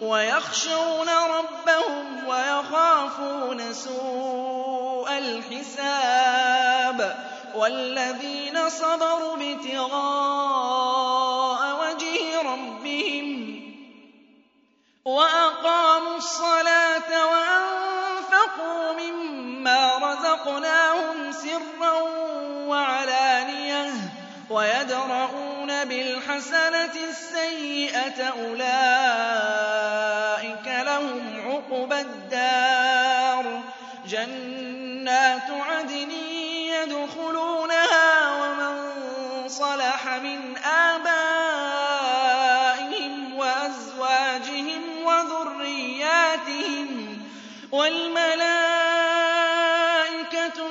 ويخشون ربهم ويخافون سوء الحساب والذين صبروا ابتغاء وجه ربهم وأقاموا الصلاة وأنفقوا مما رزقناهم سرا وعلانية ويدرؤون بالحسنة السيئة أولئك عقب الدَّارِ جَنَّاتُ عَدْنٍ يَدْخُلُونَهَا وَمَن صَلَحَ مِنْ آبَائِهِمْ وَأَزْوَاجِهِمْ وَذُرِّيَّاتِهِمْ وَالْمَلَائِكَةُ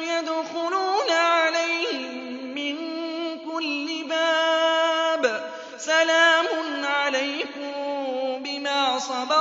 يَدْخُلُونَ عَلَيْهِم مِّن كُلِّ بَابٍ سَلَامٌ عَلَيْكُم بِمَا صبر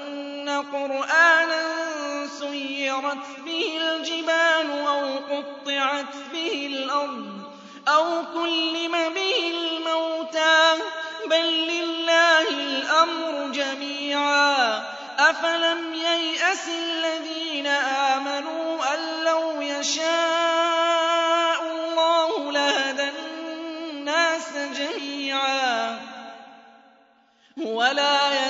قرآنا سُيِّرَتْ بِهِ الْجِبَالُ أَوْ قُطِّعَتْ بِهِ الْأَرْضُ أَوْ كُلِّمَ بِهِ الْمَوْتَىٰ بَل لِّلَّهِ الْأَمْرُ جَمِيعًا ۗ أَفَلَمْ يَيْأَسِ الَّذِينَ آمَنُوا أَن لَّوْ يَشَاءُ اللَّهُ لَهَدَى النَّاسَ جَمِيعًا ولا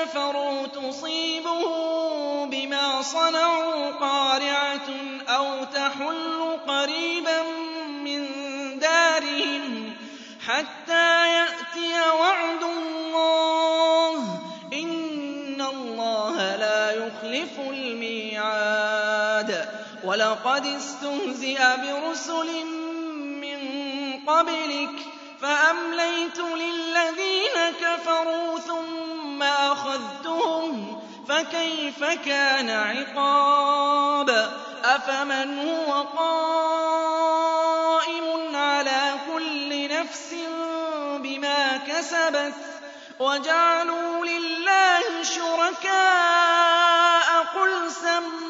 كَفَرُوا تُصِيبُهُم بِمَا صَنَعُوا قَارِعَةٌ أَوْ تَحُلُّ قَرِيبًا مِّن دَارِهِمْ حَتَّىٰ يَأْتِيَ وَعْدُ اللَّهِ إِنَّ اللَّهَ لَا يُخْلِفُ الْمِيعَادَ وَلَقَدِ اسْتُهْزِئَ بِرُسُلٍ مِّن قَبْلِكَ فَأَمْلَيْتُ لِلَّذِينَ كَفَرُوا أَخَذْتُهُمْ فَكَيْفَ كَانَ عِقَابِ أَفَمَنْ هُوَ قَائِمٌ عَلَى كُلِّ نَفْسٍ بِمَا كَسَبَتْ وَجَعَلُوا لِلَّهِ شُرَكَاءَ قُلْ سَمَّاهُمُ